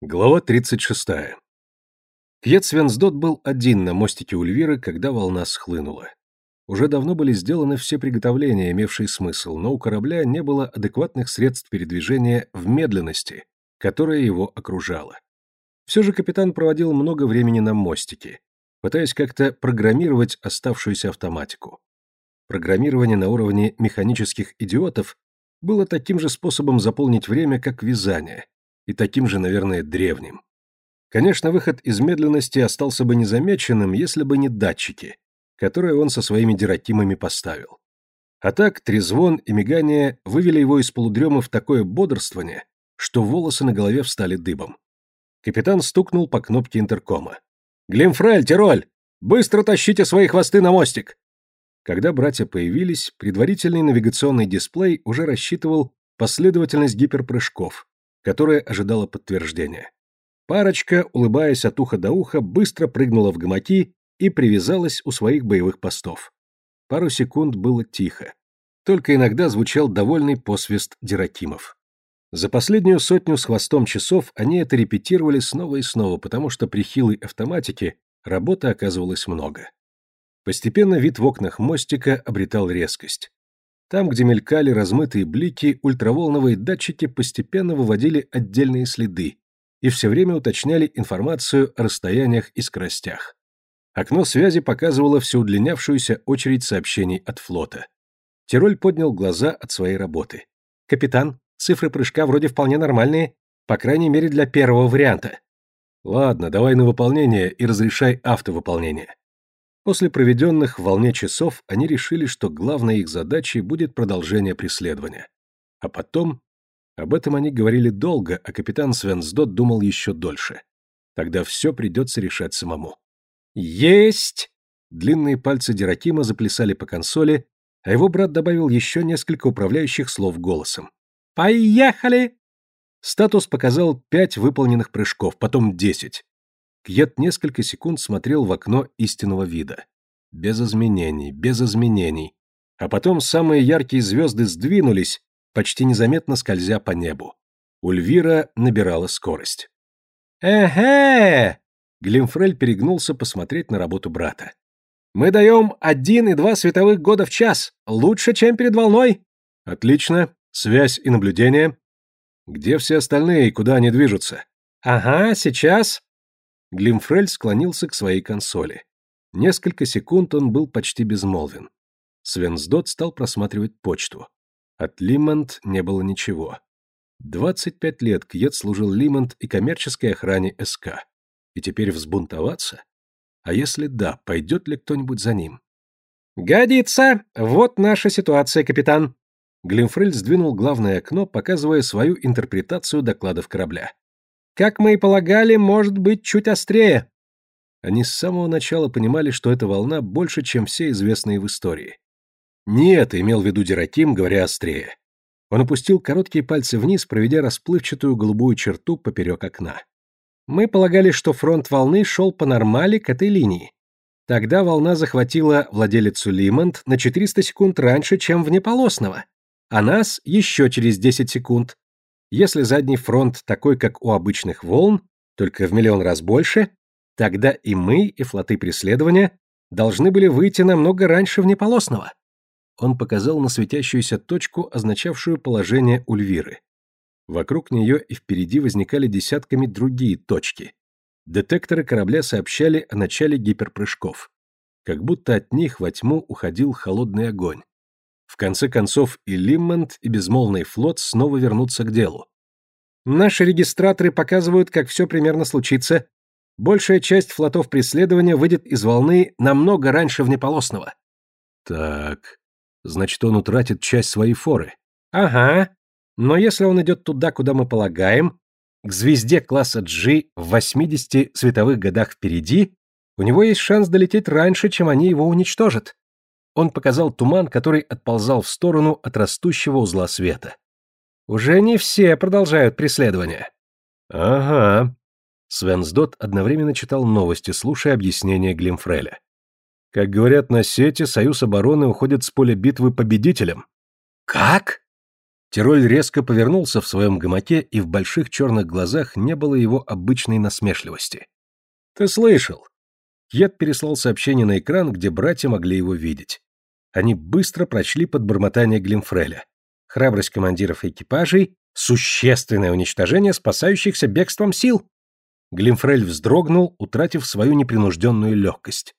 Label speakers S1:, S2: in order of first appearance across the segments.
S1: Глава 36. Кьет Свенсдот был один на мостике Ульвиры, когда волна схлынула. Уже давно были сделаны все приготовления, имевшие смысл, но у корабля не было адекватных средств передвижения в медленности, которая его окружала. Все же капитан проводил много времени на мостике, пытаясь как-то программировать оставшуюся автоматику. Программирование на уровне механических идиотов было таким же способом заполнить время, как вязание – и таким же, наверное, древним. Конечно, выход из медленности остался бы незамеченным, если бы не датчики, которые он со своими диракимами поставил. А так, трезвон и мигание вывели его из полудрема в такое бодрствование, что волосы на голове встали дыбом. Капитан стукнул по кнопке интеркома. «Глимфрель, Тироль! Быстро тащите свои хвосты на мостик!» Когда братья появились, предварительный навигационный дисплей уже рассчитывал последовательность гиперпрыжков, которая ожидала подтверждения. Парочка, улыбаясь от уха до уха, быстро прыгнула в гамаки и привязалась у своих боевых постов. Пару секунд было тихо. Только иногда звучал довольный посвист Диракимов. За последнюю сотню с хвостом часов они это репетировали снова и снова, потому что при хилой автоматике работы оказывалось много. Постепенно вид в окнах мостика обретал резкость. Там, где мелькали размытые блики, ультраволновые датчики постепенно выводили отдельные следы и все время уточняли информацию о расстояниях и скоростях. Окно связи показывало всю удлинявшуюся очередь сообщений от флота. Тироль поднял глаза от своей работы. «Капитан, цифры прыжка вроде вполне нормальные, по крайней мере для первого варианта». «Ладно, давай на выполнение и разрешай автовыполнение». После проведенных в волне часов они решили, что главной их задачей будет продолжение преследования. А потом... Об этом они говорили долго, а капитан Свенсдот думал еще дольше. Тогда все придется решать самому. «Есть!» Длинные пальцы Диракима заплясали по консоли, а его брат добавил еще несколько управляющих слов голосом. «Поехали!» Статус показал пять выполненных прыжков, потом десять. Кьет несколько секунд смотрел в окно истинного вида. Без изменений, без изменений. А потом самые яркие звезды сдвинулись, почти незаметно скользя по небу. Ульвира набирала скорость. «Эхе!» Глимфрель перегнулся посмотреть на работу брата. «Мы даем один и два световых года в час. Лучше, чем перед волной». «Отлично. Связь и наблюдение. Где все остальные и куда они движутся?» «Ага, сейчас». Глимфрель склонился к своей консоли. Несколько секунд он был почти безмолвен. Свенсдот стал просматривать почту. От Лимонт не было ничего. 25 лет Кьет служил Лимонт и коммерческой охране СК. И теперь взбунтоваться? А если да, пойдет ли кто-нибудь за ним? «Годится! Вот наша ситуация, капитан!» Глимфрель сдвинул главное окно, показывая свою интерпретацию докладов корабля. Как мы и полагали, может быть чуть острее. Они с самого начала понимали, что эта волна больше, чем все известные в истории. Не это имел в виду Дираким, говоря острее. Он опустил короткие пальцы вниз, проведя расплывчатую голубую черту поперек окна. Мы полагали, что фронт волны шел по нормали к этой линии. Тогда волна захватила владелицу Лимонт на 400 секунд раньше, чем внеполосного, а нас еще через 10 секунд. Если задний фронт такой, как у обычных волн, только в миллион раз больше, тогда и мы, и флоты преследования должны были выйти намного раньше внеполосного. Он показал на светящуюся точку, означавшую положение Ульвиры. Вокруг нее и впереди возникали десятками другие точки. Детекторы корабля сообщали о начале гиперпрыжков. Как будто от них во тьму уходил холодный огонь. В конце концов и Лиммонд, и безмолвный флот снова вернутся к делу. Наши регистраторы показывают, как все примерно случится. Большая часть флотов преследования выйдет из волны намного раньше внеполосного. Так, значит, он утратит часть своей форы. Ага. Но если он идет туда, куда мы полагаем, к звезде класса G в 80 световых годах впереди, у него есть шанс долететь раньше, чем они его уничтожат. Он показал туман, который отползал в сторону от растущего узла света. Уже не все продолжают преследование. Ага. Свенсдот одновременно читал новости, слушая объяснения Глимфреля. Как говорят на сети, Союз обороны уходит с поля битвы победителем. Как? Тироль резко повернулся в своем гамаке, и в больших черных глазах не было его обычной насмешливости. «Ты слышал?» Кьет переслал сообщение на экран, где братья могли его видеть. Они быстро прочли под бормотание Глимфреля. Храбрость командиров экипажей — существенное уничтожение спасающихся бегством сил. Глимфрель вздрогнул, утратив свою непринужденную легкость.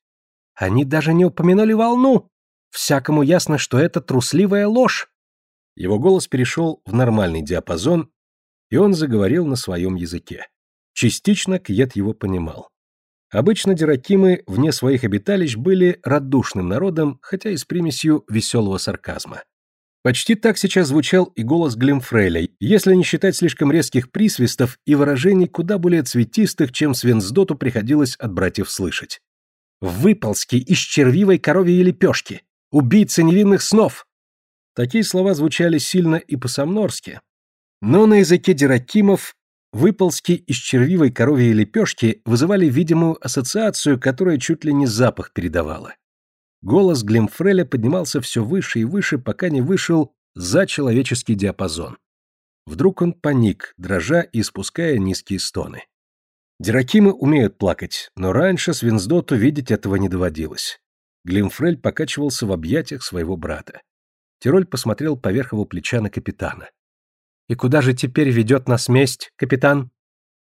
S1: Они даже не упомянули волну. Всякому ясно, что это трусливая ложь. Его голос перешел в нормальный диапазон, и он заговорил на своем языке. Частично Кьет его понимал. Обычно диракимы вне своих обиталищ были радушным народом, хотя и с примесью веселого сарказма. Почти так сейчас звучал и голос Глимфреля, если не считать слишком резких присвистов и выражений куда более цветистых, чем Свенсдоту приходилось от братьев слышать. «Выползки из червивой коровьей лепешки! Убийцы невинных снов!» Такие слова звучали сильно и по-самнорски, но на языке диракимов Выползки из червивой коровьей лепешки вызывали видимую ассоциацию, которая чуть ли не запах передавала. Голос Глимфреля поднимался все выше и выше, пока не вышел за человеческий диапазон. Вдруг он паник, дрожа и испуская низкие стоны. Диракимы умеют плакать, но раньше Свинсдоту видеть этого не доводилось. Глимфрель покачивался в объятиях своего брата. Тироль посмотрел поверх его плеча на капитана. «И куда же теперь ведет нас месть, капитан?»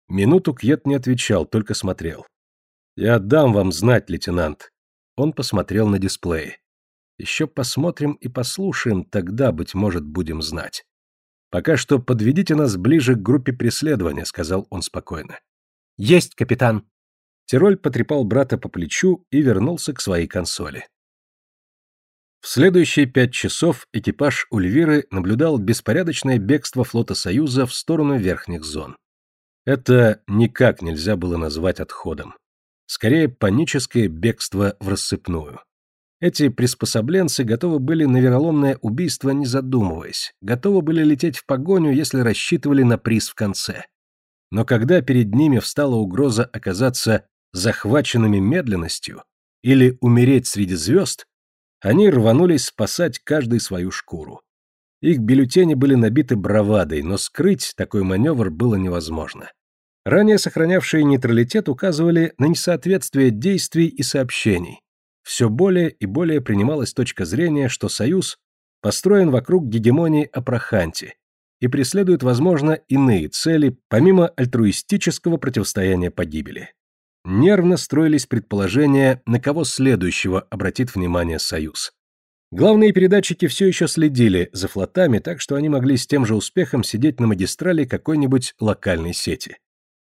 S1: Минуту Кьет не отвечал, только смотрел. «Я дам вам знать, лейтенант». Он посмотрел на дисплей. «Еще посмотрим и послушаем, тогда, быть может, будем знать. Пока что подведите нас ближе к группе преследования», — сказал он спокойно. «Есть, капитан». Тироль потрепал брата по плечу и вернулся к своей консоли. В следующие пять часов экипаж Ульвиры наблюдал беспорядочное бегство флота Союза в сторону верхних зон. Это никак нельзя было назвать отходом. Скорее, паническое бегство в рассыпную. Эти приспособленцы готовы были на вероломное убийство, не задумываясь, готовы были лететь в погоню, если рассчитывали на приз в конце. Но когда перед ними встала угроза оказаться захваченными медленностью или умереть среди звезд, они рванулись спасать каждый свою шкуру. Их бюллетени были набиты бравадой, но скрыть такой маневр было невозможно. Ранее сохранявшие нейтралитет указывали на несоответствие действий и сообщений. Все более и более принималась точка зрения, что Союз построен вокруг гегемонии Апраханти и преследует, возможно, иные цели, помимо альтруистического противостояния погибели. Нервно строились предположения, на кого следующего обратит внимание Союз. Главные передатчики все еще следили за флотами, так что они могли с тем же успехом сидеть на магистрали какой-нибудь локальной сети.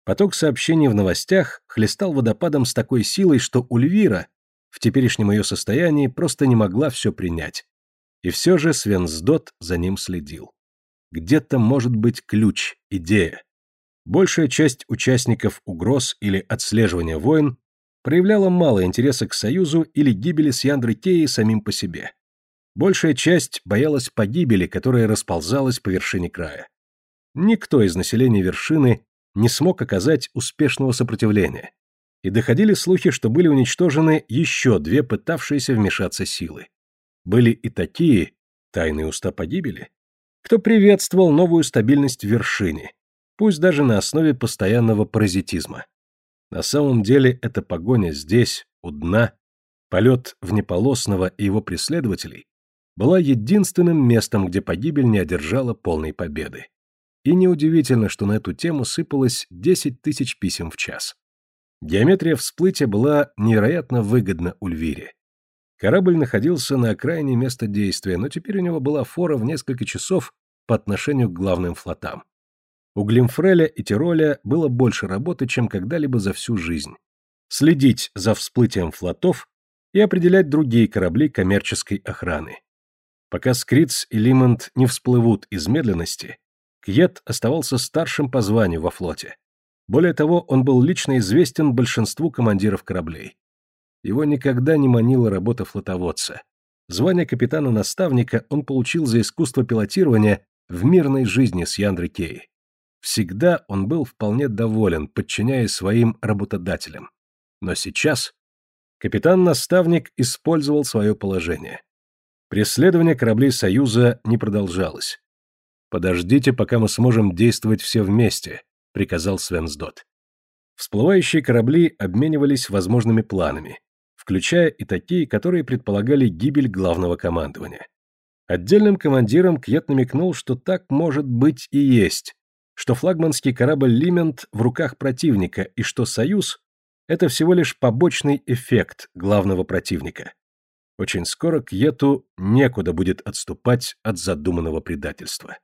S1: Поток сообщений в новостях хлестал водопадом с такой силой, что Ульвира в теперешнем ее состоянии просто не могла все принять. И все же Свенсдот за ним следил. Где-то может быть ключ, идея. Большая часть участников угроз или отслеживания войн проявляла мало интереса к союзу или гибели с Яндры Теи самим по себе. Большая часть боялась погибели, которая расползалась по вершине края. Никто из населения вершины не смог оказать успешного сопротивления. И доходили слухи, что были уничтожены еще две пытавшиеся вмешаться силы. Были и такие, тайные уста погибели, кто приветствовал новую стабильность в вершине, пусть даже на основе постоянного паразитизма. На самом деле эта погоня здесь, у дна, полет Внеполосного и его преследователей, была единственным местом, где погибель не одержала полной победы. И неудивительно, что на эту тему сыпалось 10 тысяч писем в час. Геометрия всплытия была невероятно выгодна Ульвире. Корабль находился на окраине места действия, но теперь у него была фора в несколько часов по отношению к главным флотам. У Глимфреля и Тироля было больше работы, чем когда-либо за всю жизнь. Следить за всплытием флотов и определять другие корабли коммерческой охраны. Пока Скриц и Лимонт не всплывут из медленности, Кьет оставался старшим по званию во флоте. Более того, он был лично известен большинству командиров кораблей. Его никогда не манила работа флотоводца. Звание капитана-наставника он получил за искусство пилотирования в мирной жизни с Яндрой. Всегда он был вполне доволен, подчиняясь своим работодателям. Но сейчас капитан-наставник использовал свое положение. Преследование кораблей Союза не продолжалось. «Подождите, пока мы сможем действовать все вместе», — приказал Свенсдот. Всплывающие корабли обменивались возможными планами, включая и такие, которые предполагали гибель главного командования. Отдельным командирам Кьет намекнул, что так может быть и есть, что флагманский корабль «Лимент» в руках противника и что «Союз» — это всего лишь побочный эффект главного противника. Очень скоро Кьету некуда будет отступать от задуманного предательства.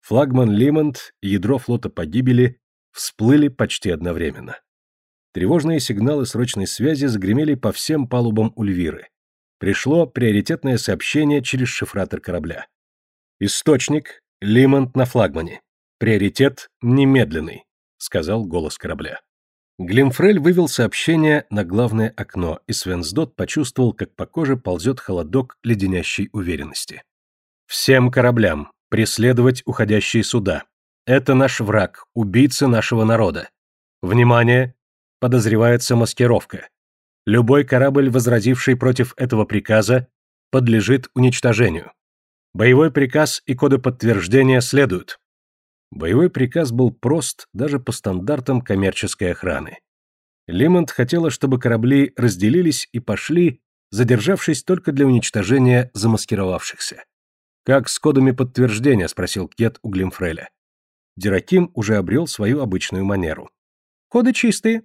S1: Флагман «Лимонт» и ядро флота погибели всплыли почти одновременно. Тревожные сигналы срочной связи загремели по всем палубам Ульвиры. Пришло приоритетное сообщение через шифратор корабля. Источник — Лимонт на флагмане. Приоритет немедленный, сказал голос корабля. Глимфрель вывел сообщение на главное окно, и Свенсдот почувствовал, как по коже ползет холодок леденящей уверенности. «Всем кораблям преследовать уходящие суда. Это наш враг, убийца нашего народа. Внимание! Подозревается маскировка. Любой корабль, возразивший против этого приказа, подлежит уничтожению. Боевой приказ и коды подтверждения следуют. Боевой приказ был прост даже по стандартам коммерческой охраны. Лимонт хотела, чтобы корабли разделились и пошли, задержавшись только для уничтожения замаскировавшихся. «Как с кодами подтверждения?» – спросил Кет у Глимфреля. Дираким уже обрел свою обычную манеру. «Коды чистые.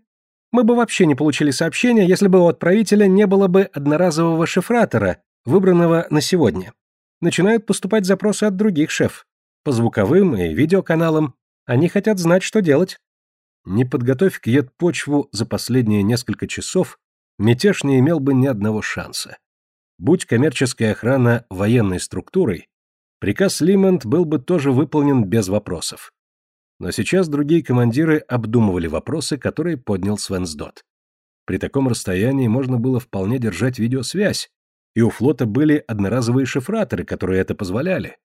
S1: Мы бы вообще не получили сообщения, если бы у отправителя не было бы одноразового шифратора, выбранного на сегодня. Начинают поступать запросы от других шеф по звуковым и видеоканалам. Они хотят знать, что делать. Не подготовь Кьет почву за последние несколько часов, мятеж не имел бы ни одного шанса. Будь коммерческая охрана военной структурой, приказ Лимонт был бы тоже выполнен без вопросов. Но сейчас другие командиры обдумывали вопросы, которые поднял Свенсдот. При таком расстоянии можно было вполне держать видеосвязь, и у флота были одноразовые шифраторы, которые это позволяли.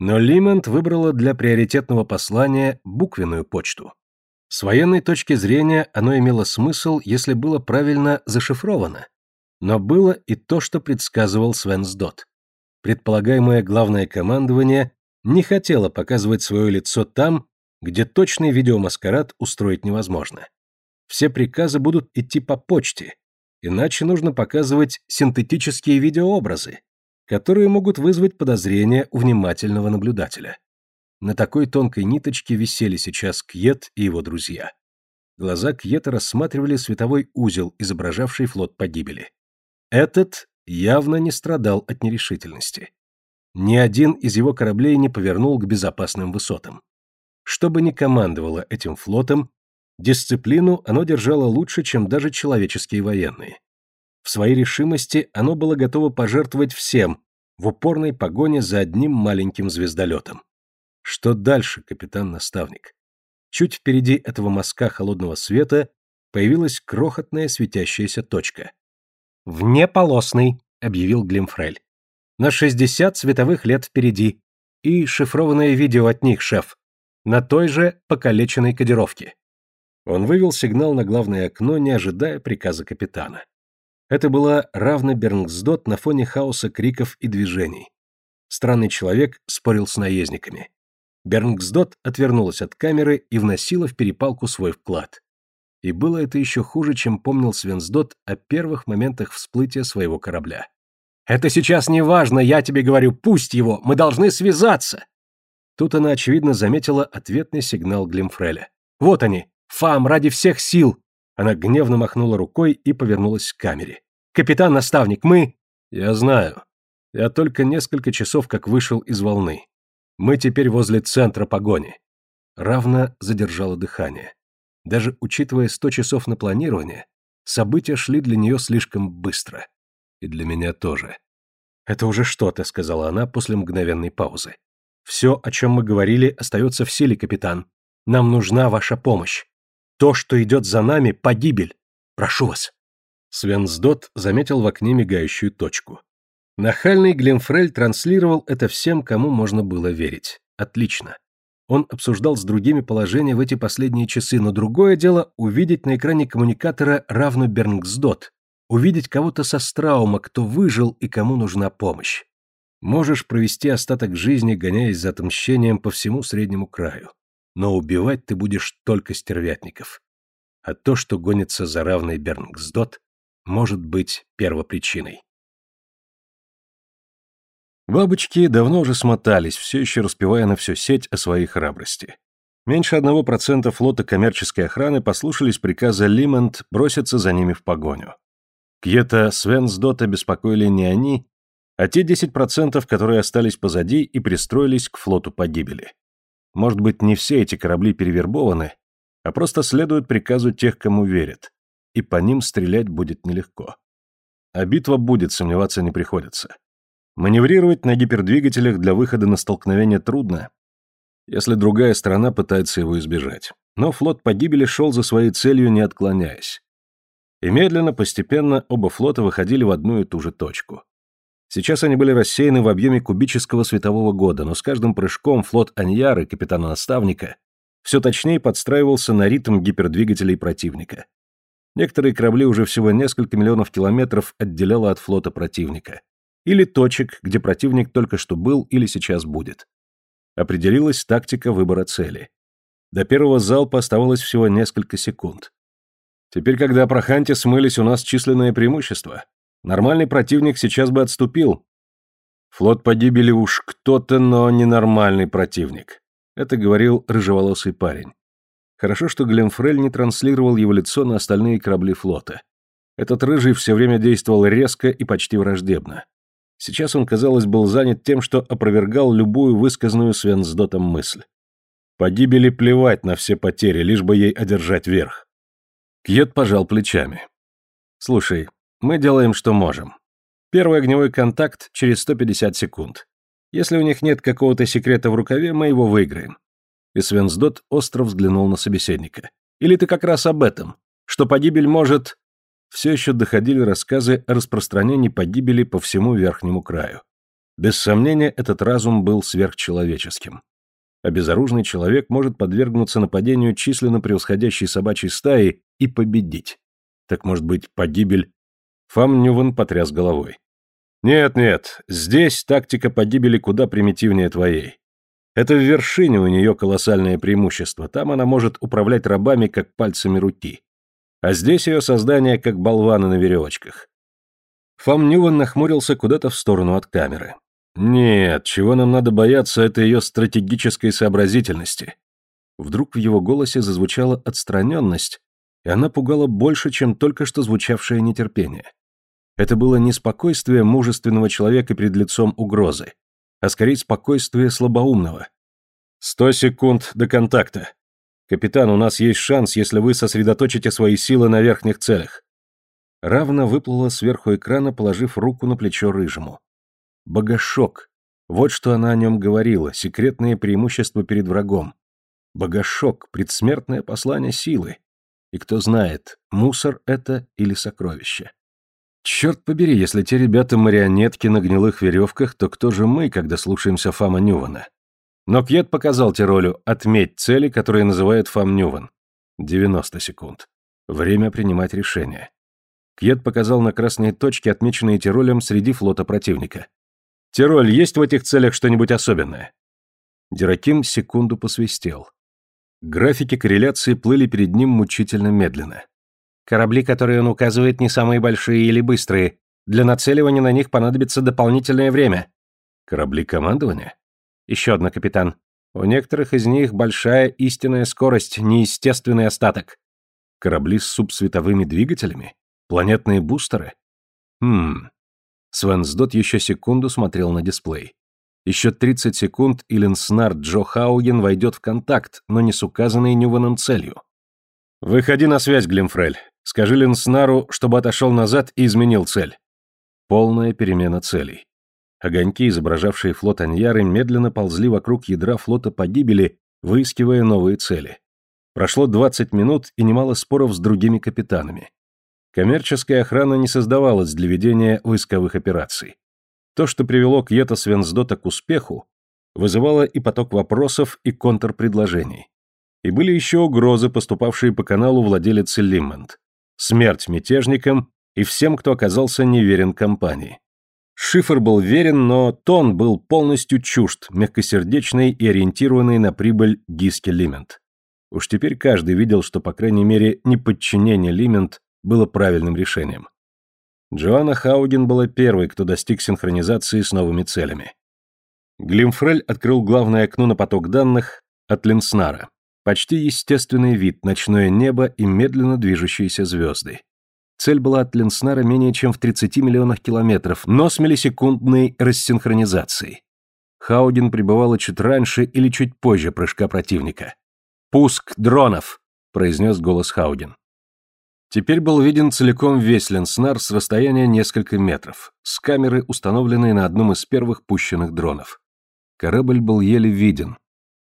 S1: Но Лимонт выбрала для приоритетного послания буквенную почту. С военной точки зрения оно имело смысл, если было правильно зашифровано. Но было и то, что предсказывал Свенсдот. Предполагаемое главное командование не хотело показывать свое лицо там, где точный видеомаскарад устроить невозможно. Все приказы будут идти по почте, иначе нужно показывать синтетические видеообразы, которые могут вызвать подозрения у внимательного наблюдателя. На такой тонкой ниточке висели сейчас Кьет и его друзья. Глаза Кьета рассматривали световой узел, изображавший флот погибели. Этот явно не страдал от нерешительности. Ни один из его кораблей не повернул к безопасным высотам. Что бы ни командовало этим флотом, дисциплину оно держало лучше, чем даже человеческие военные. В своей решимости оно было готово пожертвовать всем в упорной погоне за одним маленьким звездолетом. Что дальше, капитан-наставник? Чуть впереди этого мазка холодного света появилась крохотная светящаяся точка. «Внеполосный», — объявил Глимфрель. «На 60 световых лет впереди. И шифрованное видео от них, шеф. На той же покалеченной кодировке». Он вывел сигнал на главное окно, не ожидая приказа капитана. Это была равна Бернгсдот на фоне хаоса криков и движений. Странный человек спорил с наездниками. Бернгсдот отвернулась от камеры и вносила в перепалку свой вклад. И было это еще хуже, чем помнил Свенсдот о первых моментах всплытия своего корабля. «Это сейчас не важно, я тебе говорю, пусть его, мы должны связаться!» Тут она, очевидно, заметила ответный сигнал Глимфреля. «Вот они! Фам, ради всех сил! Она гневно махнула рукой и повернулась к камере. «Капитан-наставник, мы...» «Я знаю. Я только несколько часов как вышел из волны. Мы теперь возле центра погони». Равно задержала дыхание. Даже учитывая сто часов на планирование, события шли для нее слишком быстро. И для меня тоже. «Это уже что-то», — сказала она после мгновенной паузы. «Все, о чем мы говорили, остается в силе, капитан. Нам нужна ваша помощь. То, что идет за нами, погибель. Прошу вас. Свенсдот заметил в окне мигающую точку. Нахальный Глемфрель транслировал это всем, кому можно было верить. Отлично. Он обсуждал с другими положения в эти последние часы, но другое дело увидеть на экране коммуникатора равно Бернгсдот, увидеть кого-то со Страума, кто выжил и кому нужна помощь. Можешь провести остаток жизни, гоняясь за отмщением по всему среднему краю. Но убивать ты будешь только стервятников. А то, что гонится за равной Бернгсдот, может быть первопричиной. Бабочки давно уже смотались, все еще распевая на всю сеть о своей храбрости. Меньше одного процента флота коммерческой охраны послушались приказа Лимонт броситься за ними в погоню. Кьета Свенсдота беспокоили не они, а те 10%, которые остались позади и пристроились к флоту погибели. Может быть, не все эти корабли перевербованы, а просто следуют приказу тех, кому верят, и по ним стрелять будет нелегко. А битва будет, сомневаться не приходится. Маневрировать на гипердвигателях для выхода на столкновение трудно, если другая сторона пытается его избежать. Но флот погибели шел за своей целью, не отклоняясь. И медленно, постепенно оба флота выходили в одну и ту же точку. Сейчас они были рассеяны в объеме кубического светового года, но с каждым прыжком флот Аньяры, капитана-наставника, все точнее подстраивался на ритм гипердвигателей противника. Некоторые корабли уже всего несколько миллионов километров отделяло от флота противника. Или точек, где противник только что был или сейчас будет. Определилась тактика выбора цели. До первого залпа оставалось всего несколько секунд. Теперь, когда Проханти смылись, у нас численное преимущество. Нормальный противник сейчас бы отступил. Флот погибели уж кто-то, но ненормальный противник. Это говорил рыжеволосый парень. Хорошо, что Глемфрель не транслировал его лицо на остальные корабли флота. Этот рыжий все время действовал резко и почти враждебно. Сейчас он, казалось, был занят тем, что опровергал любую высказанную Свенсдотом мысль. Погибели плевать на все потери, лишь бы ей одержать верх. Кьет пожал плечами. «Слушай, мы делаем, что можем. Первый огневой контакт через 150 секунд. Если у них нет какого-то секрета в рукаве, мы его выиграем». И Свенсдот остро взглянул на собеседника. «Или ты как раз об этом, что погибель может...» все еще доходили рассказы о распространении погибели по всему верхнему краю. Без сомнения, этот разум был сверхчеловеческим. Безоружный человек может подвергнуться нападению численно превосходящей собачьей стаи и победить. Так может быть, погибель... Фам Нюван потряс головой. Нет-нет, здесь тактика погибели куда примитивнее твоей. Это в вершине у нее колоссальное преимущество, там она может управлять рабами как пальцами руки. А здесь ее создание как болваны на веревочках. Фам Ньюван нахмурился куда-то в сторону от камеры. Нет, чего нам надо бояться, это ее стратегической сообразительности. Вдруг в его голосе зазвучала отстраненность, и она пугала больше, чем только что звучавшее нетерпение. Это было не спокойствие мужественного человека перед лицом угрозы, а скорее спокойствие слабоумного. «Сто секунд до контакта. «Капитан, у нас есть шанс, если вы сосредоточите свои силы на верхних целях». Равно выплыла сверху экрана, положив руку на плечо рыжему. Богошок. Вот что она о нем говорила, секретное преимущество перед врагом. Богошок, предсмертное послание силы. И кто знает, мусор это или сокровище. Черт побери, если те ребята марионетки на гнилых веревках, то кто же мы, когда слушаемся Фама Нювана? Но Кьет показал Тиролю «отметь цели, которые называет Фам Нюван». 90 секунд. Время принимать решение. Кьет показал на красные точки, отмеченные Тиролем среди флота противника. «Тироль, есть в этих целях что-нибудь особенное?» Дираким секунду посвистел. Графики корреляции плыли перед ним мучительно медленно. Корабли, которые он указывает, не самые большие или быстрые. Для нацеливания на них понадобится дополнительное время. Корабли командования? Еще одна, капитан. У некоторых из них большая истинная скорость, неестественный остаток. Корабли с субсветовыми двигателями? Планетные бустеры? Хм. Свенсдот еще секунду смотрел на дисплей. Еще 30 секунд, и Ленснар Джо Хауген войдет в контакт, но не с указанной Нюваном целью. «Выходи на связь, Глимфрель. Скажи Ленснару, чтобы отошел назад и изменил цель». Полная перемена целей. Огоньки, изображавшие флот Аньяры, медленно ползли вокруг ядра флота погибели, выискивая новые цели. Прошло 20 минут и немало споров с другими капитанами. Коммерческая охрана не создавалась для ведения войсковых операций. То, что привело Кьета Свенсдота к успеху, вызывало и поток вопросов, и контрпредложений. И были еще угрозы, поступавшие по каналу владелицы Лиммонд. Смерть мятежникам и всем, кто оказался неверен компании. Шифр был верен, но тон был полностью чужд, мягкосердечный и ориентированный на прибыль Гиски Лимент. Уж теперь каждый видел, что, по крайней мере, неподчинение Лимент было правильным решением. Джоанна Хауген была первой, кто достиг синхронизации с новыми целями. Глимфрель открыл главное окно на поток данных от Ленснара. Почти естественный вид, ночное небо и медленно движущиеся звезды. Цель была от Ленснара менее чем в 30 миллионах километров, но с миллисекундной рассинхронизацией. Хауген прибывала чуть раньше или чуть позже прыжка противника. «Пуск дронов!» — произнес голос Хауген. Теперь был виден целиком весь Ленснар с расстояния несколько метров, с камеры, установленной на одном из первых пущенных дронов. Корабль был еле виден.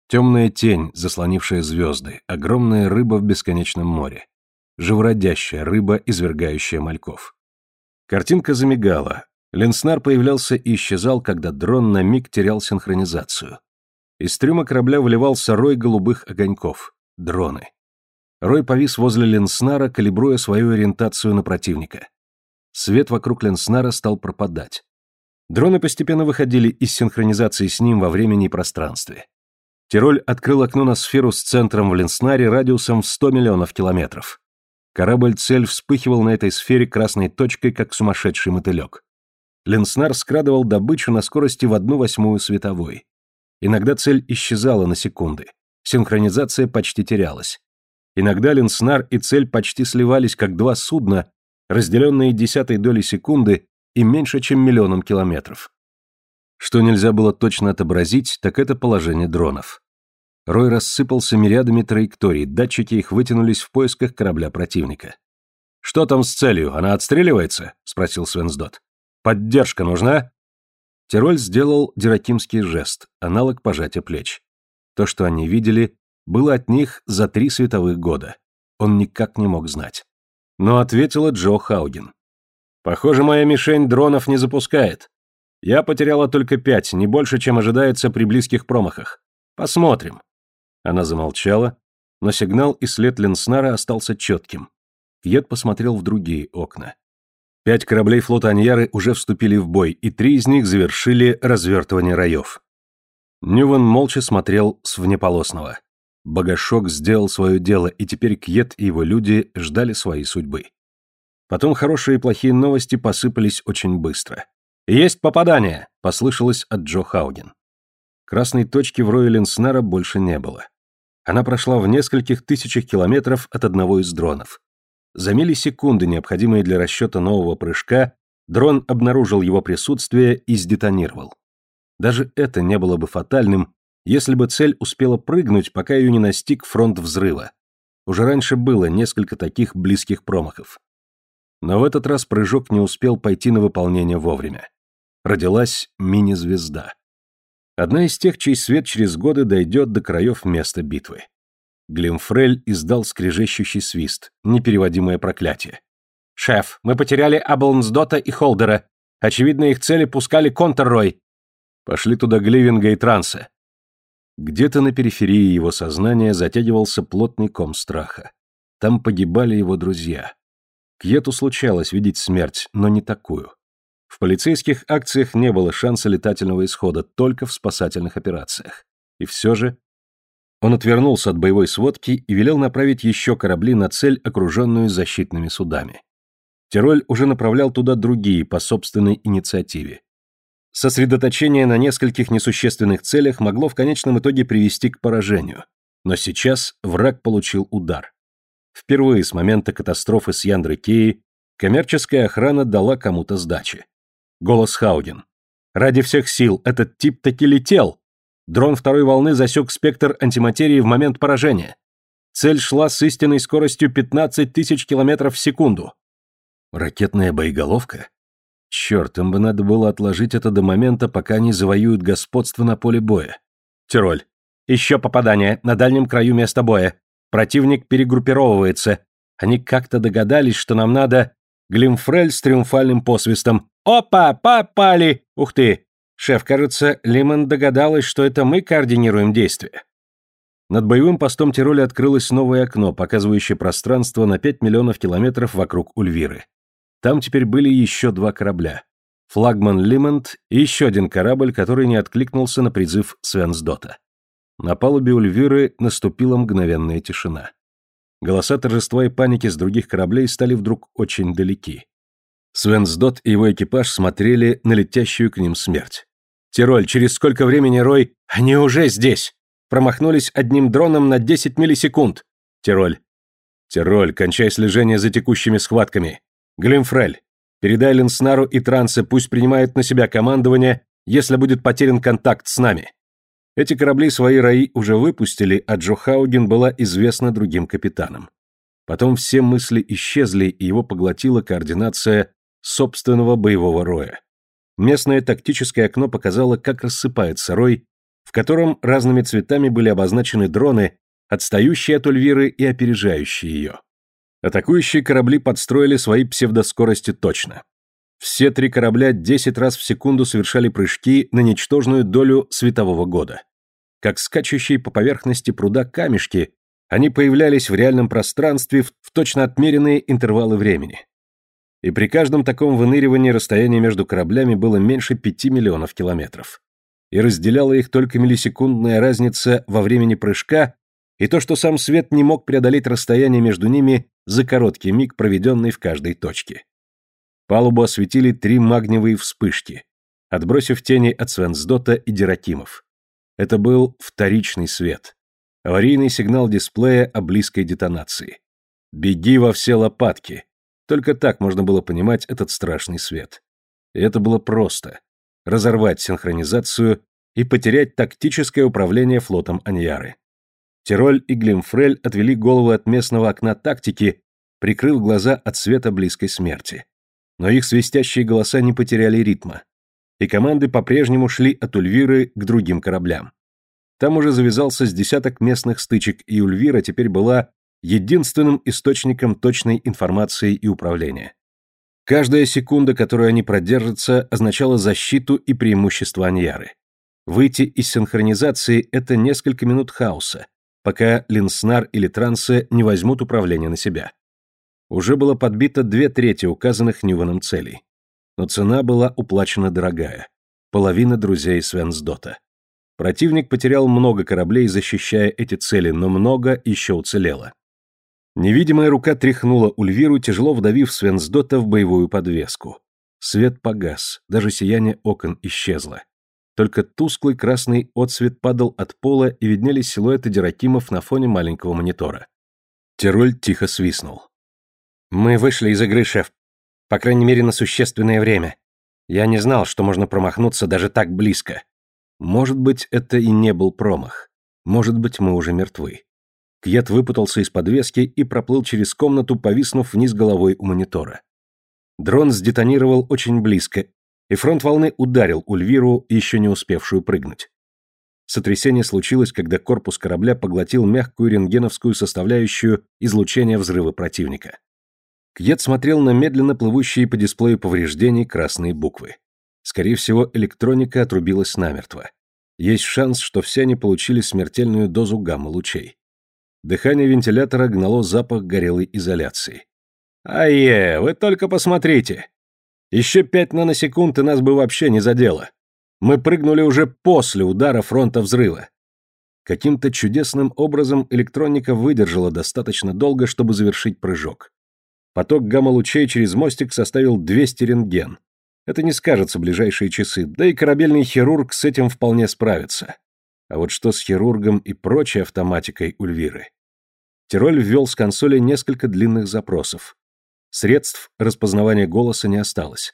S1: Темная тень, заслонившая звезды, огромная рыба в бесконечном море живородящая рыба, извергающая мальков. Картинка замигала. Ленснар появлялся и исчезал, когда дрон на миг терял синхронизацию. Из трюма корабля выливался рой голубых огоньков. Дроны. Рой повис возле Ленснара, калибруя свою ориентацию на противника. Свет вокруг Ленснара стал пропадать. Дроны постепенно выходили из синхронизации с ним во времени и пространстве. Тироль открыл окно на сферу с центром в Ленснаре радиусом в 100 миллионов километров. Корабль-цель вспыхивал на этой сфере красной точкой, как сумасшедший мотылек. Ленснар скрадывал добычу на скорости в одну восьмую световой. Иногда цель исчезала на секунды. Синхронизация почти терялась. Иногда Ленснар и цель почти сливались, как два судна, разделенные десятой долей секунды и меньше, чем миллионом километров. Что нельзя было точно отобразить, так это положение дронов. Рой рассыпался мириадами траекторий, датчики их вытянулись в поисках корабля противника. «Что там с целью? Она отстреливается?» — спросил Свенсдот. «Поддержка нужна?» Тироль сделал диракимский жест, аналог пожатия плеч. То, что они видели, было от них за три световых года. Он никак не мог знать. Но ответила Джо Хауген. «Похоже, моя мишень дронов не запускает. Я потеряла только пять, не больше, чем ожидается при близких промахах. Посмотрим. Она замолчала, но сигнал и след Ленснара остался четким. Кьет посмотрел в другие окна. Пять кораблей флота Аньяры уже вступили в бой, и три из них завершили развертывание раев. Нюван молча смотрел с внеполосного. Богашок сделал свое дело, и теперь Кьет и его люди ждали своей судьбы. Потом хорошие и плохие новости посыпались очень быстро. «Есть попадание!» — послышалось от Джо Хауген. Красной точки в рое Ленснара больше не было. Она прошла в нескольких тысячах километров от одного из дронов. За миллисекунды, необходимые для расчета нового прыжка, дрон обнаружил его присутствие и сдетонировал. Даже это не было бы фатальным, если бы цель успела прыгнуть, пока ее не настиг фронт взрыва. Уже раньше было несколько таких близких промахов. Но в этот раз прыжок не успел пойти на выполнение вовремя. Родилась мини-звезда. Одна из тех, чей свет через годы дойдет до краев места битвы. Глимфрель издал скрежещущий свист, непереводимое проклятие. «Шеф, мы потеряли Аблнсдота и Холдера. Очевидно, их цели пускали контррой». Пошли туда Гливинга и Транса. Где-то на периферии его сознания затягивался плотный ком страха. Там погибали его друзья. Кьету случалось видеть смерть, но не такую. В полицейских акциях не было шанса летательного исхода, только в спасательных операциях. И все же... Он отвернулся от боевой сводки и велел направить еще корабли на цель, окруженную защитными судами. Тироль уже направлял туда другие по собственной инициативе. Сосредоточение на нескольких несущественных целях могло в конечном итоге привести к поражению. Но сейчас враг получил удар. Впервые с момента катастрофы с Яндры Кеи коммерческая охрана дала кому-то сдачи. Голос Хауген. «Ради всех сил, этот тип таки летел!» Дрон второй волны засек спектр антиматерии в момент поражения. Цель шла с истинной скоростью 15 тысяч километров в секунду. Ракетная боеголовка? Черт, им бы надо было отложить это до момента, пока они завоюют господство на поле боя. Тироль. Еще попадание на дальнем краю места боя. Противник перегруппировывается. Они как-то догадались, что нам надо... Глимфрель с триумфальным посвистом. «Опа! Попали! Ух ты! Шеф, кажется, Лимон догадалась, что это мы координируем действия». Над боевым постом Тироля открылось новое окно, показывающее пространство на 5 миллионов километров вокруг Ульвиры. Там теперь были еще два корабля. флагман Лимонт и еще один корабль, который не откликнулся на призыв Свенсдота. На палубе Ульвиры наступила мгновенная тишина. Голоса торжества и паники с других кораблей стали вдруг очень далеки. Свенсдот и его экипаж смотрели на летящую к ним смерть. «Тироль, через сколько времени, Рой? Они уже здесь! Промахнулись одним дроном на 10 миллисекунд!» «Тироль!» «Тироль, кончай слежение за текущими схватками!» «Глимфрель, передай Ленснару и Трансе, пусть принимают на себя командование, если будет потерян контакт с нами!» Эти корабли свои раи уже выпустили, а Джо была известна другим капитанам. Потом все мысли исчезли, и его поглотила координация собственного боевого роя. Местное тактическое окно показало, как рассыпается рой, в котором разными цветами были обозначены дроны, отстающие от Ульвиры и опережающие ее. Атакующие корабли подстроили свои псевдоскорости точно. Все три корабля 10 раз в секунду совершали прыжки на ничтожную долю светового года. Как скачущие по поверхности пруда камешки, они появлялись в реальном пространстве в точно отмеренные интервалы времени и при каждом таком выныривании расстояние между кораблями было меньше пяти миллионов километров. И разделяла их только миллисекундная разница во времени прыжка и то, что сам свет не мог преодолеть расстояние между ними за короткий миг, проведенный в каждой точке. Палубу осветили три магниевые вспышки, отбросив тени от Свенсдота и Деракимов. Это был вторичный свет. Аварийный сигнал дисплея о близкой детонации. «Беги во все лопатки!» Только так можно было понимать этот страшный свет. И это было просто. Разорвать синхронизацию и потерять тактическое управление флотом Аньяры. Тироль и Глимфрель отвели голову от местного окна тактики, прикрыв глаза от света близкой смерти. Но их свистящие голоса не потеряли ритма. И команды по-прежнему шли от Ульвиры к другим кораблям. Там уже завязался с десяток местных стычек, и Ульвира теперь была единственным источником точной информации и управления. Каждая секунда, которую они продержатся, означала защиту и преимущество Аньяры. Выйти из синхронизации – это несколько минут хаоса, пока Линснар или Трансе не возьмут управление на себя. Уже было подбито две трети указанных Ньюваном целей. Но цена была уплачена дорогая. Половина друзей Свенсдота. Противник потерял много кораблей, защищая эти цели, но много еще уцелело. Невидимая рука тряхнула Ульвиру, тяжело вдавив Свенсдота в боевую подвеску. Свет погас, даже сияние окон исчезло. Только тусклый красный отсвет падал от пола и виднелись силуэты диракимов на фоне маленького монитора. Тироль тихо свистнул. «Мы вышли из игры, шеф. По крайней мере, на существенное время. Я не знал, что можно промахнуться даже так близко. Может быть, это и не был промах. Может быть, мы уже мертвы. Кьет выпутался из подвески и проплыл через комнату, повиснув вниз головой у монитора. Дрон сдетонировал очень близко, и фронт волны ударил Ульвиру, еще не успевшую прыгнуть. Сотрясение случилось, когда корпус корабля поглотил мягкую рентгеновскую составляющую излучения взрыва противника. Кьет смотрел на медленно плывущие по дисплею повреждений красные буквы. Скорее всего, электроника отрубилась намертво. Есть шанс, что все они получили смертельную дозу гамма-лучей. Дыхание вентилятора гнало запах горелой изоляции. «Ае, вы только посмотрите! Еще пять наносекунд, и нас бы вообще не задело. Мы прыгнули уже после удара фронта взрыва. Каким-то чудесным образом электроника выдержала достаточно долго, чтобы завершить прыжок. Поток гамма-лучей через мостик составил 200 рентген. Это не скажется в ближайшие часы, да и корабельный хирург с этим вполне справится. А вот что с хирургом и прочей автоматикой Ульвиры? Тироль ввел с консоли несколько длинных запросов. Средств распознавания голоса не осталось.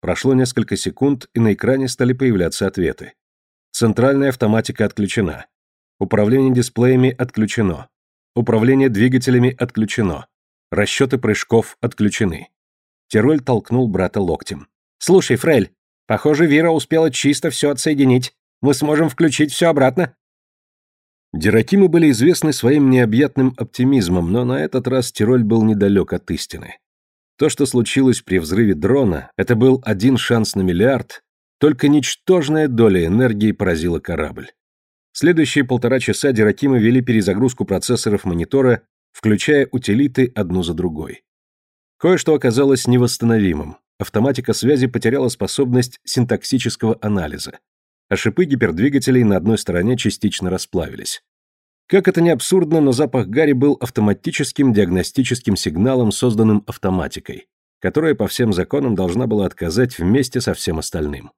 S1: Прошло несколько секунд, и на экране стали появляться ответы. Центральная автоматика отключена. Управление дисплеями отключено. Управление двигателями отключено. Расчеты прыжков отключены. Тироль толкнул брата локтем. «Слушай, Фрель, похоже, Вира успела чисто все отсоединить мы сможем включить все обратно. Диракимы были известны своим необъятным оптимизмом, но на этот раз Тироль был недалек от истины. То, что случилось при взрыве дрона, это был один шанс на миллиард, только ничтожная доля энергии поразила корабль. Следующие полтора часа Диракимы вели перезагрузку процессоров монитора, включая утилиты одну за другой. Кое-что оказалось невосстановимым. автоматика связи потеряла способность синтаксического анализа, а шипы гипердвигателей на одной стороне частично расплавились. Как это ни абсурдно, но запах гари был автоматическим диагностическим сигналом, созданным автоматикой, которая по всем законам должна была отказать вместе со всем остальным.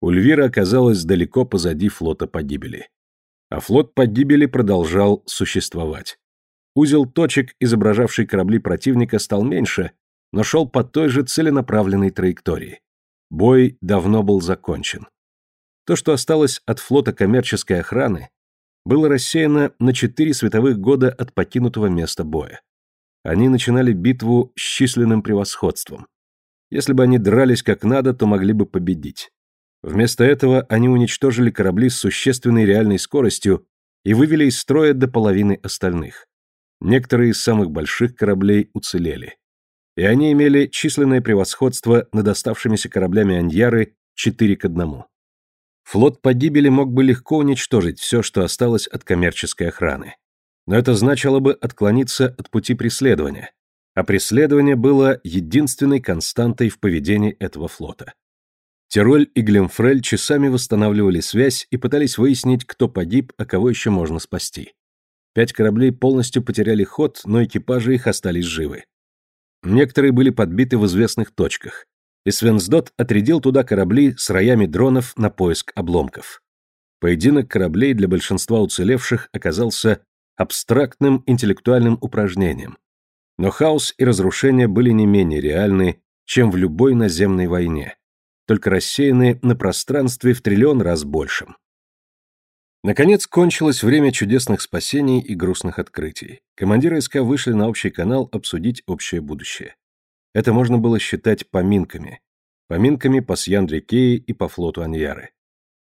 S1: Ульвира оказалась далеко позади флота погибели. А флот погибели продолжал существовать. Узел точек, изображавший корабли противника, стал меньше, но шел по той же целенаправленной траектории. Бой давно был закончен. То, что осталось от флота коммерческой охраны, было рассеяно на четыре световых года от покинутого места боя. Они начинали битву с численным превосходством. Если бы они дрались как надо, то могли бы победить. Вместо этого они уничтожили корабли с существенной реальной скоростью и вывели из строя до половины остальных. Некоторые из самых больших кораблей уцелели. И они имели численное превосходство над оставшимися кораблями Аньяры 4 к 1. Флот погибели мог бы легко уничтожить все, что осталось от коммерческой охраны. Но это значило бы отклониться от пути преследования, а преследование было единственной константой в поведении этого флота. Тироль и Глемфрель часами восстанавливали связь и пытались выяснить, кто погиб, а кого еще можно спасти. Пять кораблей полностью потеряли ход, но экипажи их остались живы. Некоторые были подбиты в известных точках, и Свенсдот отрядил туда корабли с роями дронов на поиск обломков. Поединок кораблей для большинства уцелевших оказался абстрактным интеллектуальным упражнением. Но хаос и разрушение были не менее реальны, чем в любой наземной войне только рассеянные на пространстве в триллион раз большим. Наконец кончилось время чудесных спасений и грустных открытий. Командиры СК вышли на общий канал обсудить общее будущее. Это можно было считать поминками. Поминками по Сьян-Рекее и по флоту Аньяры.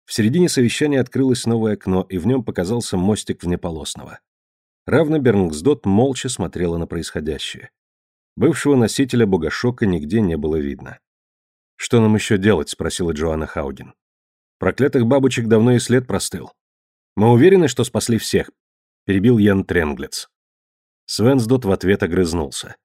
S1: В середине совещания открылось новое окно, и в нем показался мостик внеполосного. Равно Бернгсдот молча смотрела на происходящее. Бывшего носителя богошока нигде не было видно. «Что нам еще делать?» — спросила Джоанна Хауген. «Проклятых бабочек давно и след простыл. Мы уверены, что спасли всех?» — перебил Ян Тренглец. Свенсдот в ответ огрызнулся.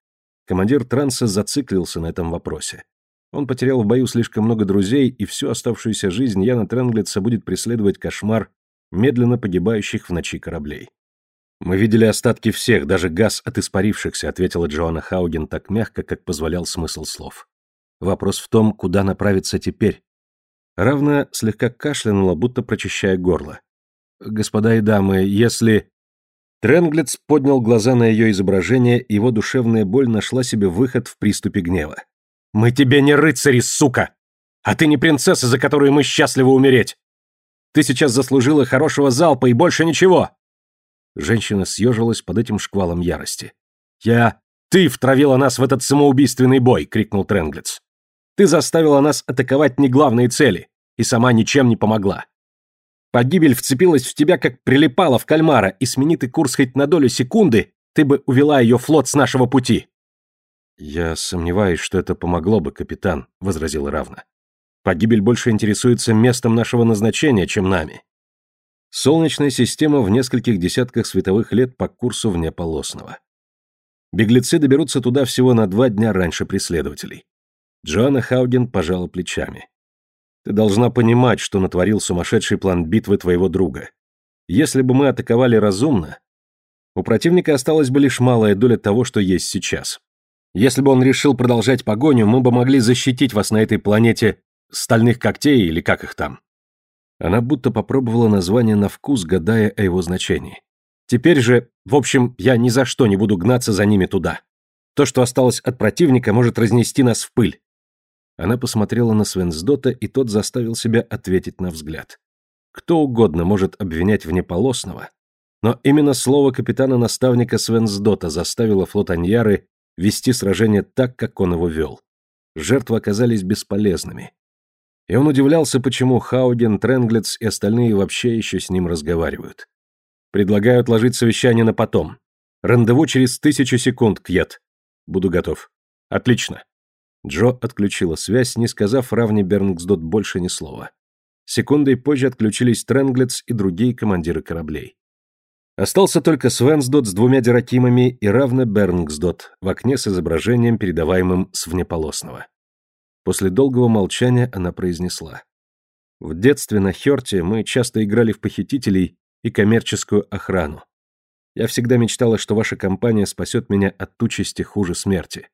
S1: Командир транса зациклился на этом вопросе. Он потерял в бою слишком много друзей, и всю оставшуюся жизнь Яна Тренглица будет преследовать кошмар медленно погибающих в ночи кораблей. «Мы видели остатки всех, даже газ от испарившихся», ответила Джоанна Хауген так мягко, как позволял смысл слов. Вопрос в том, куда направиться теперь. Равна слегка кашлянула, будто прочищая горло. «Господа и дамы, если...» Тренглец поднял глаза на ее изображение, и его душевная боль нашла себе выход в приступе гнева. «Мы тебе не рыцари, сука! А ты не принцесса, за которую мы счастливы умереть! Ты сейчас заслужила хорошего залпа и больше ничего!» Женщина съежилась под этим шквалом ярости. «Я... Ты втравила нас в этот самоубийственный бой!» — крикнул Тренглец. Ты заставила нас атаковать не главные цели, и сама ничем не помогла. Погибель вцепилась в тебя, как прилипала в кальмара, и смени ты курс хоть на долю секунды, ты бы увела ее флот с нашего пути. Я сомневаюсь, что это помогло бы, капитан, возразил Равна. Погибель больше интересуется местом нашего назначения, чем нами. Солнечная система в нескольких десятках световых лет по курсу внеполосного. Беглецы доберутся туда всего на два дня раньше преследователей. Джоанна Хауген пожала плечами. «Ты должна понимать, что натворил сумасшедший план битвы твоего друга. Если бы мы атаковали разумно, у противника осталась бы лишь малая доля того, что есть сейчас. Если бы он решил продолжать погоню, мы бы могли защитить вас на этой планете стальных когтей или как их там». Она будто попробовала название на вкус, гадая о его значении. «Теперь же, в общем, я ни за что не буду гнаться за ними туда. То, что осталось от противника, может разнести нас в пыль. Она посмотрела на Свенсдота, и тот заставил себя ответить на взгляд. Кто угодно может обвинять внеполосного, но именно слово капитана-наставника Свенсдота заставило флот Аньяры вести сражение так, как он его вел. Жертвы оказались бесполезными. И он удивлялся, почему Хауген, Тренглец и остальные вообще еще с ним разговаривают. Предлагаю отложить совещание на потом. Рандеву через тысячу секунд, Кьет. Буду готов. Отлично. Джо отключила связь, не сказав Равне Бернгсдот больше ни слова. Секундой позже отключились Тренглец и другие командиры кораблей. Остался только Свенсдот с двумя диракимами и Равне Бернгсдот в окне с изображением, передаваемым с внеполосного. После долгого молчания она произнесла. В детстве на Хёрте мы часто играли в похитителей и коммерческую охрану. Я всегда мечтала, что ваша компания спасет меня от участи хуже смерти.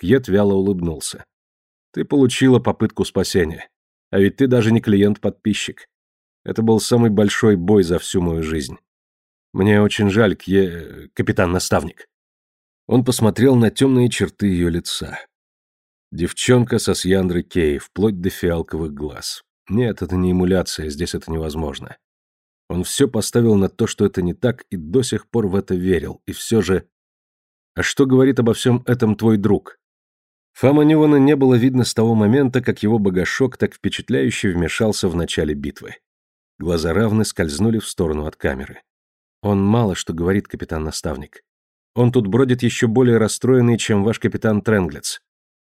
S1: Кьет вяло улыбнулся. Ты получила попытку спасения. А ведь ты даже не клиент-подписчик. Это был самый большой бой за всю мою жизнь. Мне очень жаль, Кье... капитан-наставник. Он посмотрел на темные черты ее лица. Девчонка со Сьяндры Кей, вплоть до фиалковых глаз. Нет, это не эмуляция, здесь это невозможно. Он все поставил на то, что это не так, и до сих пор в это верил. И все же... А что говорит обо всем этом твой друг? Фама Нивана не было видно с того момента, как его богашок так впечатляюще вмешался в начале битвы. Глаза равны скользнули в сторону от камеры. Он мало что говорит, капитан-наставник. Он тут бродит еще более расстроенный, чем ваш капитан Тренглец.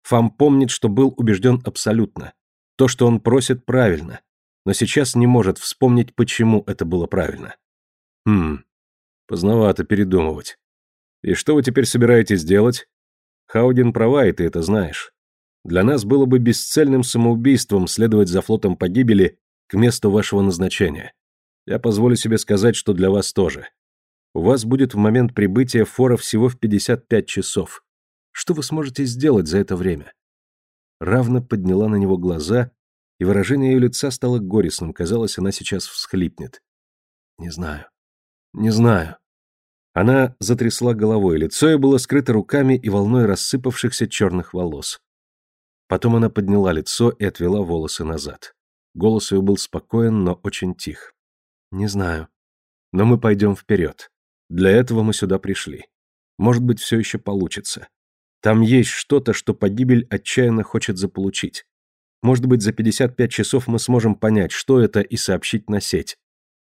S1: Фам помнит, что был убежден абсолютно. То, что он просит, правильно но сейчас не может вспомнить, почему это было правильно. Хм, поздновато передумывать. И что вы теперь собираетесь делать? Хаудин права, и ты это знаешь. Для нас было бы бесцельным самоубийством следовать за флотом погибели к месту вашего назначения. Я позволю себе сказать, что для вас тоже. У вас будет в момент прибытия фора всего в 55 часов. Что вы сможете сделать за это время? Равно подняла на него глаза и выражение ее лица стало горестным, казалось, она сейчас всхлипнет. «Не знаю. Не знаю». Она затрясла головой, лицо ее было скрыто руками и волной рассыпавшихся черных волос. Потом она подняла лицо и отвела волосы назад. Голос ее был спокоен, но очень тих. «Не знаю. Но мы пойдем вперед. Для этого мы сюда пришли. Может быть, все еще получится. Там есть что-то, что погибель отчаянно хочет заполучить. Может быть, за 55 часов мы сможем понять, что это, и сообщить на сеть.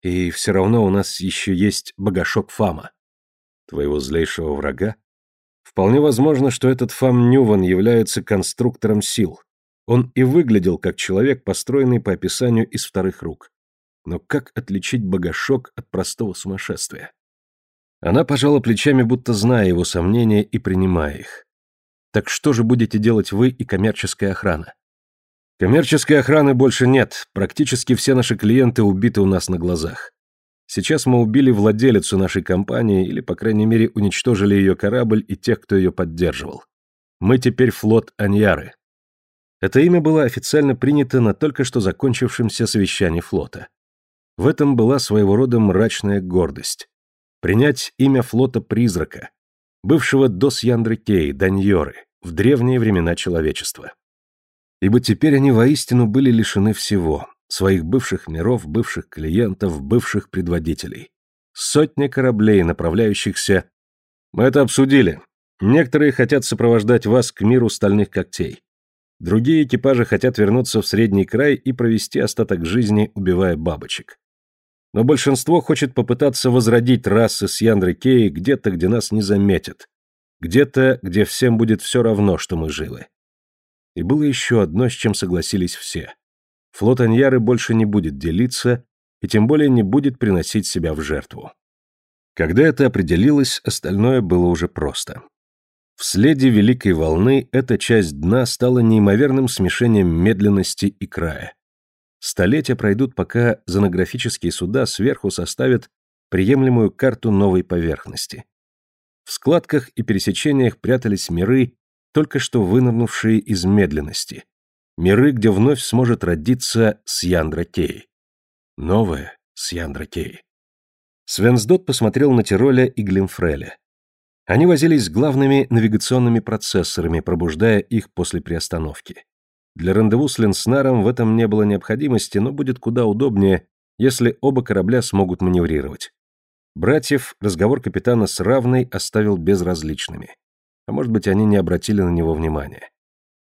S1: И все равно у нас еще есть богашок Фама. Твоего злейшего врага? Вполне возможно, что этот Фам Нюван является конструктором сил. Он и выглядел как человек, построенный по описанию из вторых рук. Но как отличить богашок от простого сумасшествия? Она пожала плечами, будто зная его сомнения и принимая их. Так что же будете делать вы и коммерческая охрана? Коммерческой охраны больше нет, практически все наши клиенты убиты у нас на глазах. Сейчас мы убили владелицу нашей компании, или, по крайней мере, уничтожили ее корабль и тех, кто ее поддерживал. Мы теперь флот Аньяры. Это имя было официально принято на только что закончившемся совещании флота. В этом была своего рода мрачная гордость. Принять имя флота-призрака, бывшего до Сьяндры Кей, Даньоры, в древние времена человечества ибо теперь они воистину были лишены всего – своих бывших миров, бывших клиентов, бывших предводителей. Сотни кораблей, направляющихся... Мы это обсудили. Некоторые хотят сопровождать вас к миру стальных когтей. Другие экипажи хотят вернуться в средний край и провести остаток жизни, убивая бабочек. Но большинство хочет попытаться возродить расы с Яндры Кеи где-то, где нас не заметят. Где-то, где всем будет все равно, что мы живы. И было еще одно, с чем согласились все. Флот Аньяры больше не будет делиться, и тем более не будет приносить себя в жертву. Когда это определилось, остальное было уже просто. В следе Великой Волны эта часть дна стала неимоверным смешением медленности и края. Столетия пройдут, пока зонографические суда сверху составят приемлемую карту новой поверхности. В складках и пересечениях прятались миры, только что вынырнувшие из медленности. Миры, где вновь сможет родиться Сьяндра Кей. Новое Сьяндра Кей. Свенсдот посмотрел на Тироля и Глинфреля. Они возились с главными навигационными процессорами, пробуждая их после приостановки. Для рандеву с Ленснаром в этом не было необходимости, но будет куда удобнее, если оба корабля смогут маневрировать. Братьев разговор капитана с равной оставил безразличными а может быть, они не обратили на него внимания.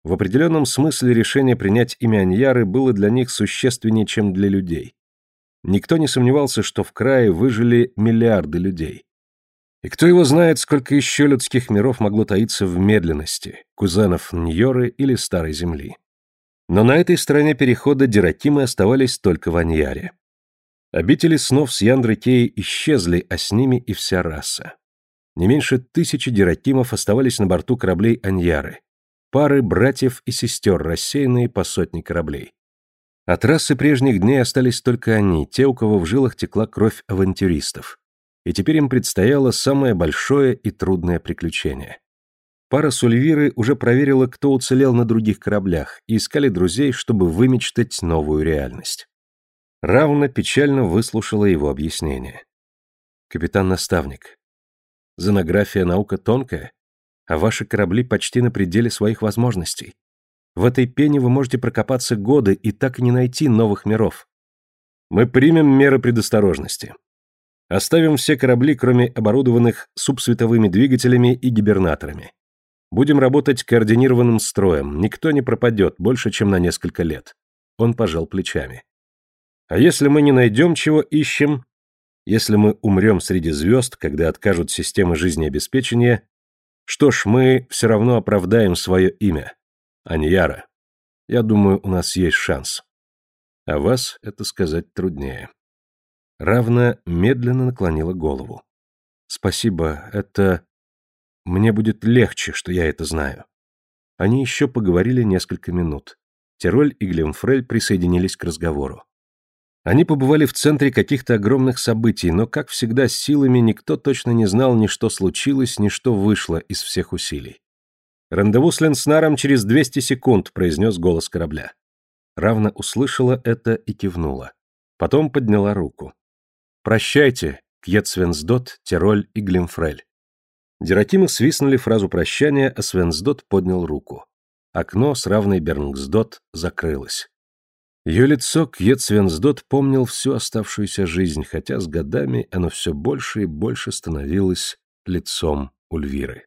S1: В определенном смысле решение принять имя Аньяры было для них существеннее, чем для людей. Никто не сомневался, что в крае выжили миллиарды людей. И кто его знает, сколько еще людских миров могло таиться в медленности, кузенов Ньоры или Старой Земли. Но на этой стороне перехода Диракимы оставались только в Аньяре. Обители снов с Яндры Кеи исчезли, а с ними и вся раса. Не меньше тысячи диракимов оставались на борту кораблей Аньяры. Пары братьев и сестер, рассеянные по сотне кораблей. От расы прежних дней остались только они, те, у кого в жилах текла кровь авантюристов. И теперь им предстояло самое большое и трудное приключение. Пара Сульвиры уже проверила, кто уцелел на других кораблях, и искали друзей, чтобы вымечтать новую реальность. Равно печально выслушала его объяснение. «Капитан-наставник, зонография наука тонкая, а ваши корабли почти на пределе своих возможностей. В этой пене вы можете прокопаться годы и так и не найти новых миров. Мы примем меры предосторожности. Оставим все корабли, кроме оборудованных субсветовыми двигателями и гибернаторами. Будем работать координированным строем, никто не пропадет больше, чем на несколько лет. Он пожал плечами. А если мы не найдем, чего ищем, если мы умрем среди звезд, когда откажут системы жизнеобеспечения, что ж, мы все равно оправдаем свое имя. Аньяра. Я думаю, у нас есть шанс. А вас это сказать труднее. Равна медленно наклонила голову. Спасибо, это... Мне будет легче, что я это знаю. Они еще поговорили несколько минут. Тироль и Глемфрель присоединились к разговору. Они побывали в центре каких-то огромных событий, но, как всегда, с силами никто точно не знал ни что случилось, ни что вышло из всех усилий. «Рандеву с Ленснаром через 200 секунд», — произнес голос корабля. Равна услышала это и кивнула. Потом подняла руку. «Прощайте, Кьет Тироль и Глимфрель». Дератимы свистнули фразу прощания, а Свенсдот поднял руку. Окно с равной Бернгсдот закрылось. Ее лицо Кьет Свенсдот помнил всю оставшуюся жизнь, хотя с годами оно все больше и больше становилось лицом Ульвиры.